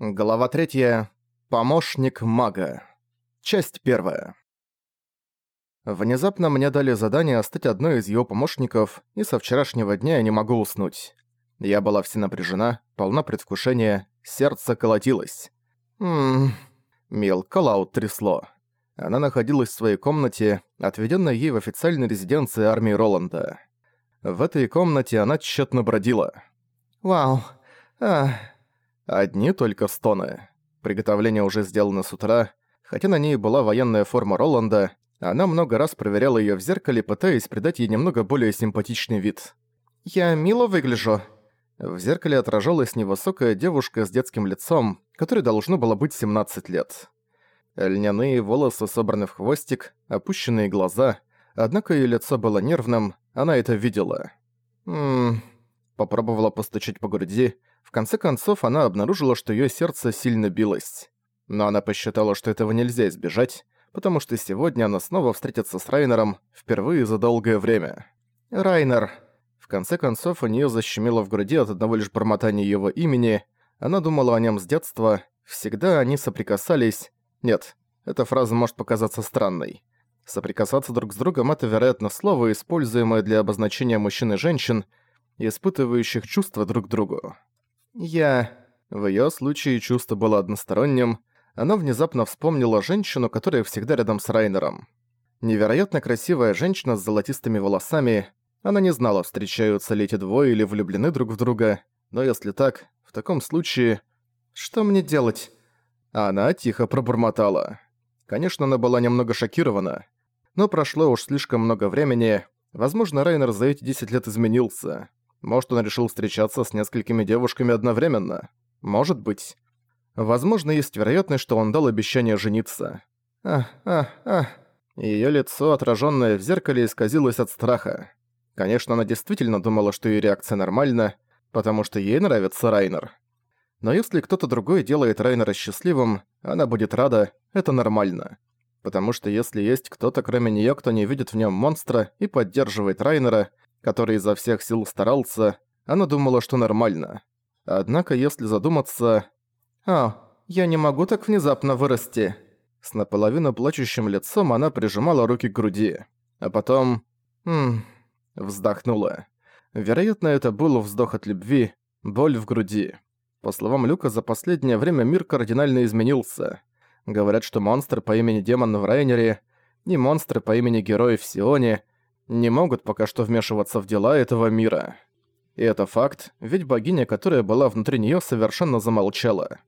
Глава 3. Помощник мага. Часть 1. Внезапно мне дали задание стать одной из его помощников, и со вчерашнего дня я не могу уснуть. Я была вся напряжена, полна предвкушения, сердце колотилось. Ммм... Мил Колаут трясло. Она находилась в своей комнате, отведенной ей в официальной резиденции армии Роланда. В этой комнате она тщетно бродила. «Вау... Ах...» Одни только стоны. Приготовление уже сделано с утра. Хотя на ней была военная форма Роланда, она много раз проверяла её в зеркале, пытаясь придать ей немного более симпатичный вид. «Я мило выгляжу?» В зеркале отражалась невысокая девушка с детским лицом, которой должно было быть 17 лет. Льняные волосы собраны в хвостик, опущенные глаза, однако её лицо было нервным, она это видела. «Ммм...» Попробовала постучать по груди, в конце концов, она обнаружила, что её сердце сильно билось. Но она посчитала, что этого нельзя избежать, потому что сегодня она снова встретится с Райнером впервые за долгое время. «Райнер!» В конце концов, у неё защемило в груди от одного лишь бормотания его имени. Она думала о нём с детства. Всегда они соприкасались. Нет, эта фраза может показаться странной. Соприкасаться друг с другом – это, вероятно, слово, используемое для обозначения мужчин и женщин, испытывающих чувства друг к другу. Я... В её случае чувство было односторонним. Она внезапно вспомнила женщину, которая всегда рядом с Райнером. Невероятно красивая женщина с золотистыми волосами. Она не знала, встречаются ли эти двое или влюблены друг в друга. Но если так, в таком случае... Что мне делать? Она тихо пробормотала. Конечно, она была немного шокирована. Но прошло уж слишком много времени. Возможно, Райнер за эти 10 лет изменился. Может, он решил встречаться с несколькими девушками одновременно. Может быть. Возможно, есть вероятность, что он дал обещание жениться. Ах, ах, ах. Её лицо, отражённое в зеркале, исказилось от страха. Конечно, она действительно думала, что её реакция нормальна, потому что ей нравится Райнер. Но если кто-то другой делает Райнера счастливым, она будет рада, это нормально. Потому что если есть кто-то кроме неё, кто не видит в нём монстра и поддерживает Райнера, который изо всех сил старался, она думала, что нормально. Однако, если задуматься... «А, я не могу так внезапно вырасти». С наполовину плачущим лицом она прижимала руки к груди. А потом... «Ммм...» Вздохнула. Вероятно, это был вздох от любви, боль в груди. По словам Люка, за последнее время мир кардинально изменился. Говорят, что монстр по имени Демон в Райнере и монстры по имени Герой в Сионе не могут пока что вмешиваться в дела этого мира. И это факт, ведь богиня, которая была внутри неё, совершенно замолчала.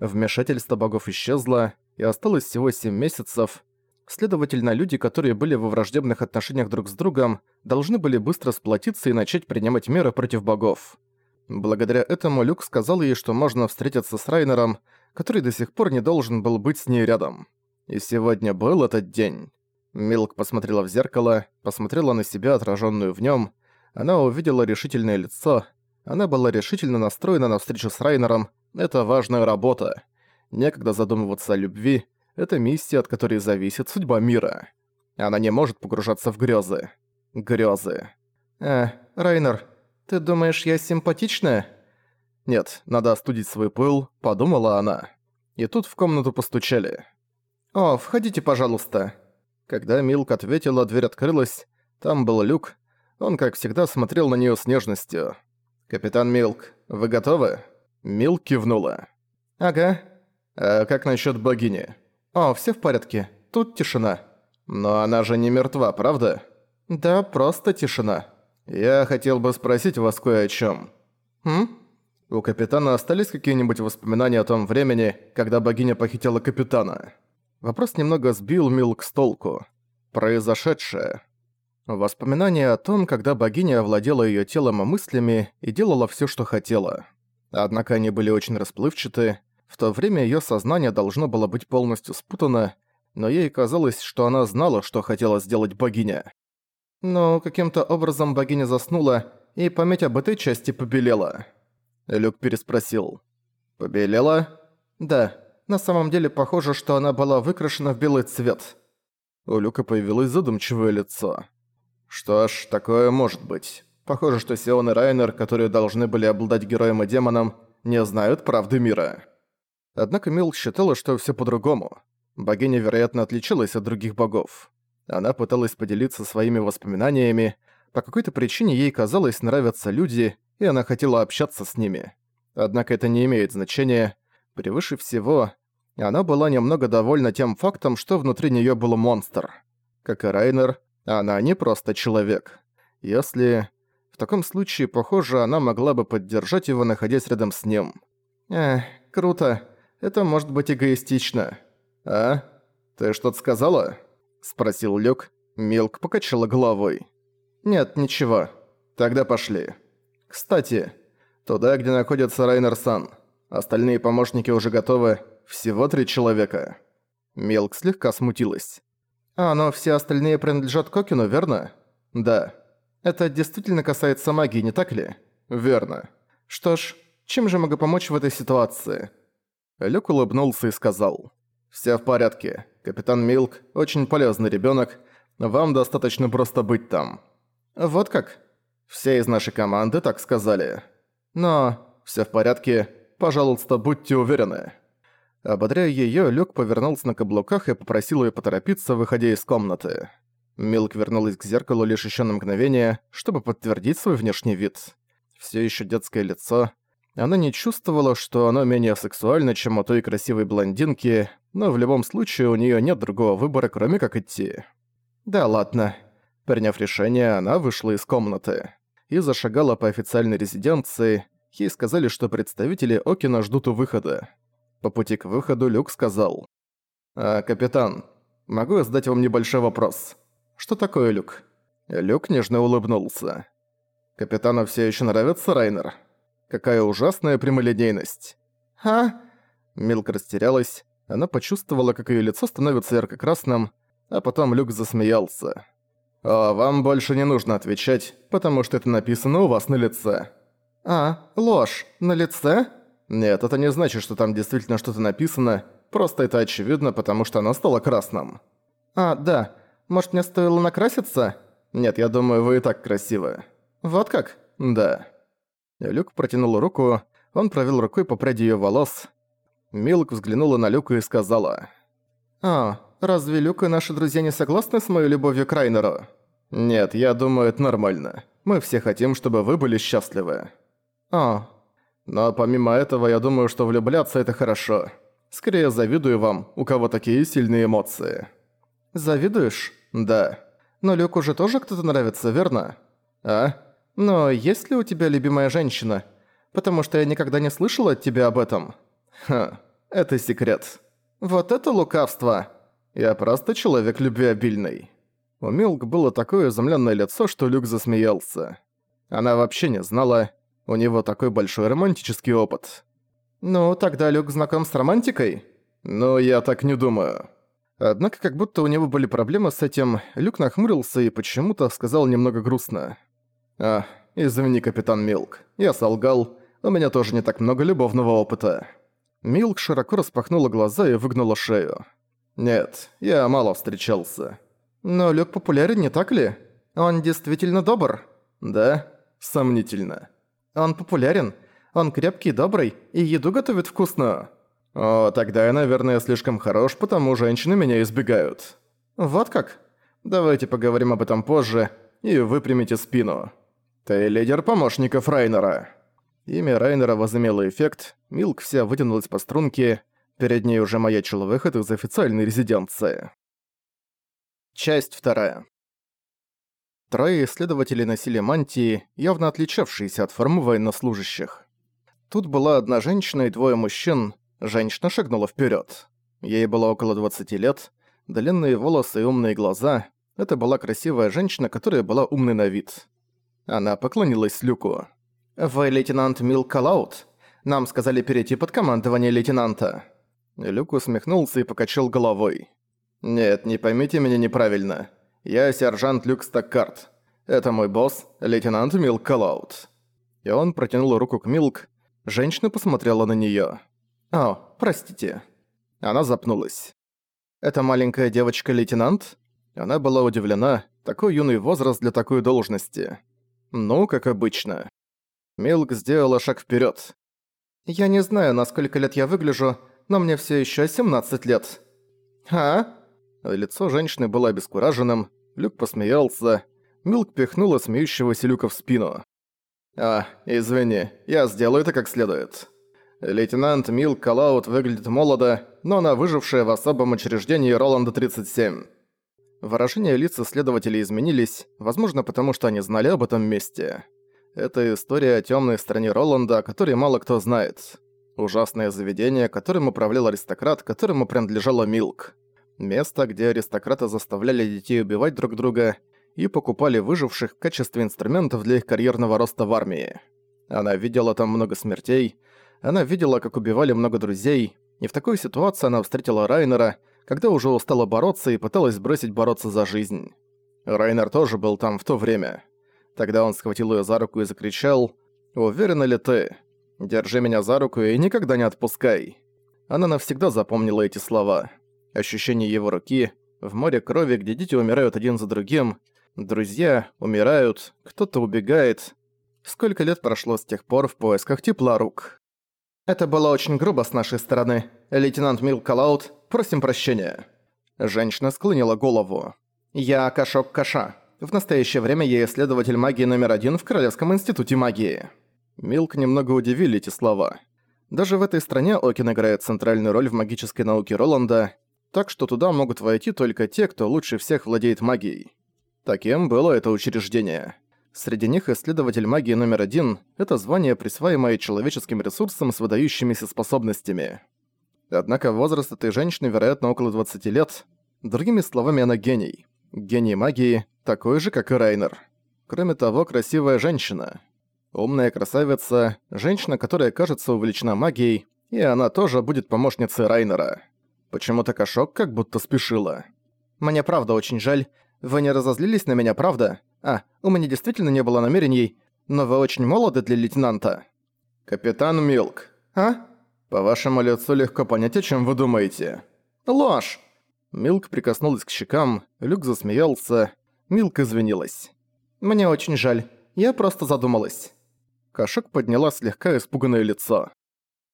Вмешательство богов исчезло, и осталось всего 7 месяцев. Следовательно, люди, которые были во враждебных отношениях друг с другом, должны были быстро сплотиться и начать принимать меры против богов. Благодаря этому Люк сказал ей, что можно встретиться с Райнером, который до сих пор не должен был быть с ней рядом. И сегодня был этот день. Милк посмотрела в зеркало, посмотрела на себя, отраженную в нем. Она увидела решительное лицо. Она была решительно настроена на встречу с Райнером. Это важная работа. Некогда задумываться о любви. Это миссия, от которой зависит судьба мира. Она не может погружаться в грезы. Грезы. «Э, Райнер, ты думаешь, я симпатичная?» «Нет, надо остудить свой пыл», — подумала она. И тут в комнату постучали. «О, входите, пожалуйста», когда Милк ответила, дверь открылась. Там был Люк. Он, как всегда, смотрел на неё с нежностью. «Капитан Милк, вы готовы?» Милк кивнула. «Ага. А как насчёт богини?» «О, всё в порядке. Тут тишина». «Но она же не мертва, правда?» «Да, просто тишина». «Я хотел бы спросить вас кое о чём». «Хм?» У капитана остались какие-нибудь воспоминания о том времени, когда богиня похитила капитана?» Вопрос немного сбил Милк с толку. Произошедшее. Воспоминания о том, когда богиня овладела её телом и мыслями и делала всё, что хотела. Однако они были очень расплывчаты. В то время её сознание должно было быть полностью спутано, но ей казалось, что она знала, что хотела сделать богиня. Но каким-то образом богиня заснула, и память об этой части побелела. Люк переспросил. «Побелела?» «Да». На самом деле похоже, что она была выкрашена в белый цвет. У Люка появилось задумчивое лицо. Что ж, такое может быть. Похоже, что Сион и Райнер, которые должны были обладать героем и демоном, не знают правды мира. Однако Милк считала, что все по-другому. Богиня, вероятно, отличалась от других богов. Она пыталась поделиться своими воспоминаниями, по какой-то причине ей казалось нравятся люди, и она хотела общаться с ними. Однако это не имеет значения. Превыше всего, она была немного довольна тем фактом, что внутри неё был монстр. Как и Райнер, она не просто человек. Если... В таком случае, похоже, она могла бы поддержать его, находясь рядом с ним. Эх, круто. Это может быть эгоистично. А? Ты что-то сказала? Спросил Люк. Милк покачала головой. Нет, ничего. Тогда пошли. Кстати, туда, где находится Райнер-сан. Остальные помощники уже готовы. Всего три человека. Милк слегка смутилась. А, но все остальные принадлежат Кокину, верно? Да. Это действительно касается магии, не так ли? Верно. Что ж, чем же могу помочь в этой ситуации? Люк улыбнулся и сказал. «Всё в порядке. Капитан Милк – очень полезный ребёнок. Вам достаточно просто быть там». «Вот как?» «Все из нашей команды так сказали. Но всё в порядке. Пожалуйста, будьте уверены». Ободряя её, Люк повернулся на каблуках и попросил её поторопиться, выходя из комнаты. Милк вернулась к зеркалу лишь ещё на мгновение, чтобы подтвердить свой внешний вид. Всё ещё детское лицо – она не чувствовала, что оно менее сексуально, чем у той красивой блондинки, но в любом случае у неё нет другого выбора, кроме как идти. Да ладно. Приняв решение, она вышла из комнаты и зашагала по официальной резиденции. Ей сказали, что представители Окина ждут у выхода. По пути к выходу Люк сказал. «А, капитан, могу я задать вам небольшой вопрос?» «Что такое, Люк?» Люк нежно улыбнулся. «Капитану все еще нравится Райнер?» Какая ужасная прямолинейность. «А?» Милк растерялась. Она почувствовала, как её лицо становится ярко-красным, а потом Люк засмеялся. «А вам больше не нужно отвечать, потому что это написано у вас на лице». «А, ложь. На лице?» «Нет, это не значит, что там действительно что-то написано, просто это очевидно, потому что оно стало красным». «А, да. Может, мне стоило накраситься?» «Нет, я думаю, вы и так красивы». «Вот как?» «Да». Люк протянул руку, он провел рукой по пряди её волос. Милк взглянула на Люка и сказала. «А, разве Люк и наши друзья не согласны с моей любовью к Райнеру?» «Нет, я думаю, это нормально. Мы все хотим, чтобы вы были счастливы». «А». «Но помимо этого, я думаю, что влюбляться – это хорошо. Скорее завидую вам, у кого такие сильные эмоции». «Завидуешь?» «Да». «Но Люку же тоже кто-то нравится, верно?» «А?» Но есть ли у тебя любимая женщина? Потому что я никогда не слышала от тебя об этом. Ха, это секрет. Вот это лукавство. Я просто человек любвеобильный. У Милк было такое изумлённое лицо, что Люк засмеялся. Она вообще не знала, у него такой большой романтический опыт. «Ну, тогда Люк знаком с романтикой?» «Ну, я так не думаю». Однако, как будто у него были проблемы с этим, Люк нахмурился и почему-то сказал немного грустно. «А, извини, капитан Милк, я солгал, у меня тоже не так много любовного опыта». Милк широко распахнула глаза и выгнула шею. «Нет, я мало встречался». «Но Люк популярен, не так ли? Он действительно добр?» «Да? Сомнительно». «Он популярен, он крепкий, добрый и еду готовит вкусную». «О, тогда я, наверное, слишком хорош, потому женщины меня избегают». «Вот как?» «Давайте поговорим об этом позже, и выпрямите спину». «Ты лидер помощников Райнера». Имя Райнера возымело эффект, Милк вся вытянулась по струнке, перед ней уже маячил выход из официальной резиденции. Часть вторая. Трое исследователей носили мантии, явно отличавшиеся от формы военнослужащих. Тут была одна женщина и двое мужчин, женщина шагнула вперед. Ей было около 20 лет, длинные волосы и умные глаза. Это была красивая женщина, которая была умной на вид. Она поклонилась Люку. «Вы лейтенант Мил Калаут? Нам сказали перейти под командование лейтенанта». Люк усмехнулся и покачал головой. «Нет, не поймите меня неправильно. Я сержант Люк Стаккарт. Это мой босс, лейтенант Милк Калаут». И он протянул руку к Милк. Женщина посмотрела на неё. «О, простите». Она запнулась. «Это маленькая девочка-лейтенант?» Она была удивлена. Такой юный возраст для такой должности. Ну, как обычно. Милк сделала шаг вперед. «Я не знаю, на сколько лет я выгляжу, но мне все еще 17 лет». «А?» Лицо женщины было обескураженным, Люк посмеялся. Милк пихнула смеющегося Люка в спину. «А, извини, я сделаю это как следует». Лейтенант Милк Калаут выглядит молодо, но она выжившая в особом учреждении Роланда-37. Выражения лиц следователей изменились, возможно, потому что они знали об этом месте. Это история о темной стороне Роланда, о которой мало кто знает. Ужасное заведение, которым управлял аристократ, которому принадлежала Милк. Место, где аристократы заставляли детей убивать друг друга и покупали выживших в качестве инструментов для их карьерного роста в армии. Она видела там много смертей, она видела, как убивали много друзей, и в такой ситуации она встретила Райнера, когда уже устала бороться и пыталась бросить бороться за жизнь. Райнер тоже был там в то время. Тогда он схватил её за руку и закричал «Уверена ли ты? Держи меня за руку и никогда не отпускай». Она навсегда запомнила эти слова. Ощущение его руки, в море крови, где дети умирают один за другим, друзья умирают, кто-то убегает. Сколько лет прошло с тех пор в поисках тепла рук? Это было очень грубо с нашей стороны. Лейтенант Мил Калаут, просим прощения. Женщина склонила голову. Я Кашок Каша. В настоящее время я исследователь магии номер один в Королевском институте магии. Милк немного удивили эти слова. Даже в этой стране Окин играет центральную роль в магической науке Роланда, так что туда могут войти только те, кто лучше всех владеет магией. Таким было это учреждение. Среди них исследователь магии номер один – это звание, присваиваемое человеческим ресурсом с выдающимися способностями. Однако возраст этой женщины, вероятно, около 20 лет. Другими словами, она гений. Гений магии, такой же, как и Райнер. Кроме того, красивая женщина. Умная красавица, женщина, которая кажется увлечена магией, и она тоже будет помощницей Райнера. Почему-то Кашок как будто спешила. «Мне правда очень жаль. Вы не разозлились на меня, правда? А, у меня действительно не было намерений, но вы очень молоды для лейтенанта». «Капитан Милк». «А?» «По вашему лицу легко понять, о чем вы думаете». «Ложь!» Милк прикоснулась к щекам, Люк засмеялся, Милк извинилась. «Мне очень жаль, я просто задумалась». Кошак подняла слегка испуганное лицо.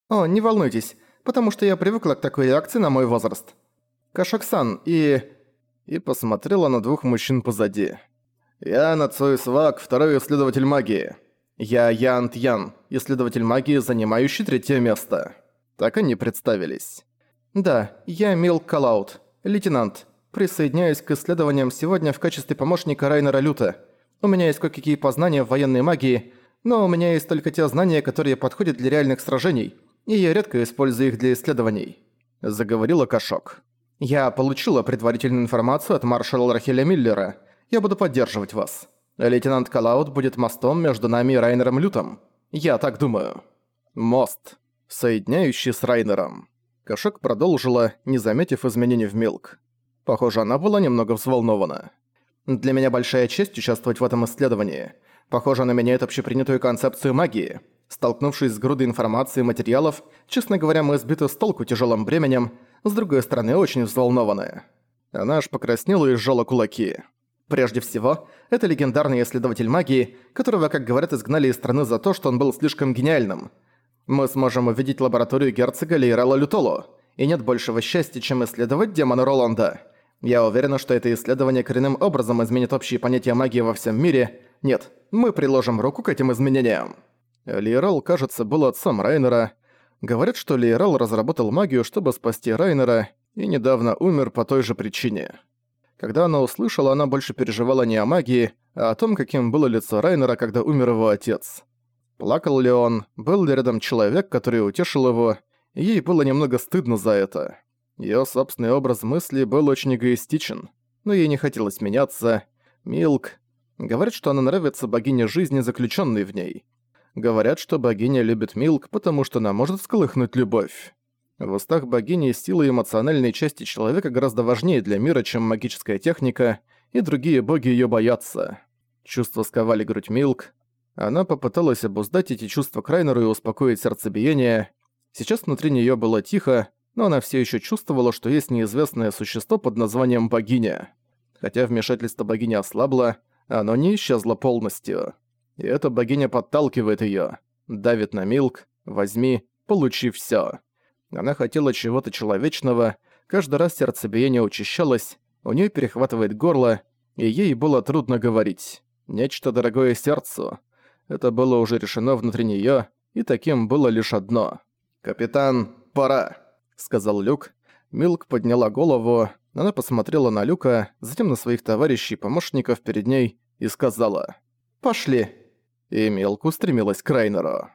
«О, не волнуйтесь, потому что я привыкла к такой реакции на мой возраст. Кашаксан и...» И посмотрела на двух мужчин позади. «Я Нацуи Свак, второй исследователь магии. Я Ян Тьян, исследователь магии, занимающий третье место». Так они представились. «Да, я Мил Калаут, лейтенант. Присоединяюсь к исследованиям сегодня в качестве помощника Райнера Люта. У меня есть кое-какие познания в военной магии, но у меня есть только те знания, которые подходят для реальных сражений, и я редко использую их для исследований», — заговорила Кашок. «Я получила предварительную информацию от маршала Рахеля Миллера. Я буду поддерживать вас. Лейтенант Калаут будет мостом между нами и Райнером Лютом. Я так думаю». «Мост, соединяющий с Райнером». Кашок продолжила, не заметив изменений в Милк. Похоже, она была немного взволнована. «Для меня большая честь участвовать в этом исследовании. Похоже, она меняет общепринятую концепцию магии. Столкнувшись с грудой информации и материалов, честно говоря, мы сбиты с толку тяжелым бременем, с другой стороны, очень взволнованная. Она аж покраснела и сжала кулаки. Прежде всего, это легендарный исследователь магии, которого, как говорят, изгнали из страны за то, что он был слишком гениальным. Мы сможем увидеть лабораторию герцога Лейрала Лютоло, и нет большего счастья, чем исследовать демона Роланда. Я уверена, что это исследование коренным образом изменит общие понятия магии во всем мире. Нет, мы приложим руку к этим изменениям. Лейрал, кажется, был отцом Райнера. Говорят, что Лейрал разработал магию, чтобы спасти Райнера, и недавно умер по той же причине. Когда она услышала, она больше переживала не о магии, а о том, каким было лицо Райнера, когда умер его отец. Плакал ли он, был ли рядом человек, который утешил его, ей было немного стыдно за это. Её собственный образ мысли был очень эгоистичен, но ей не хотелось меняться. Милк. Говорят, что она нравится богине жизни, заключенной в ней. Говорят, что богиня любит Милк, потому что она может всколыхнуть любовь. В устах богини силы эмоциональной части человека гораздо важнее для мира, чем магическая техника, и другие боги её боятся. Чувства сковали грудь Милк. Она попыталась обуздать эти чувства Крайнеру и успокоить сердцебиение. Сейчас внутри неё было тихо, но она всё ещё чувствовала, что есть неизвестное существо под названием богиня. Хотя вмешательство богини ослабло, оно не исчезло полностью. И эта богиня подталкивает её, давит на Милк, возьми, получи всё. Она хотела чего-то человечного, каждый раз сердцебиение учащалось, у нее перехватывает горло, и ей было трудно говорить. Нечто дорогое сердцу. Это было уже решено внутри нее, и таким было лишь одно. «Капитан, пора», — сказал Люк. Милк подняла голову, она посмотрела на Люка, затем на своих товарищей-помощников перед ней и сказала «Пошли». И Милк устремилась к Райнеру.